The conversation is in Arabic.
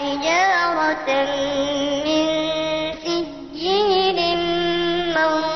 حجارة من سجيل منضود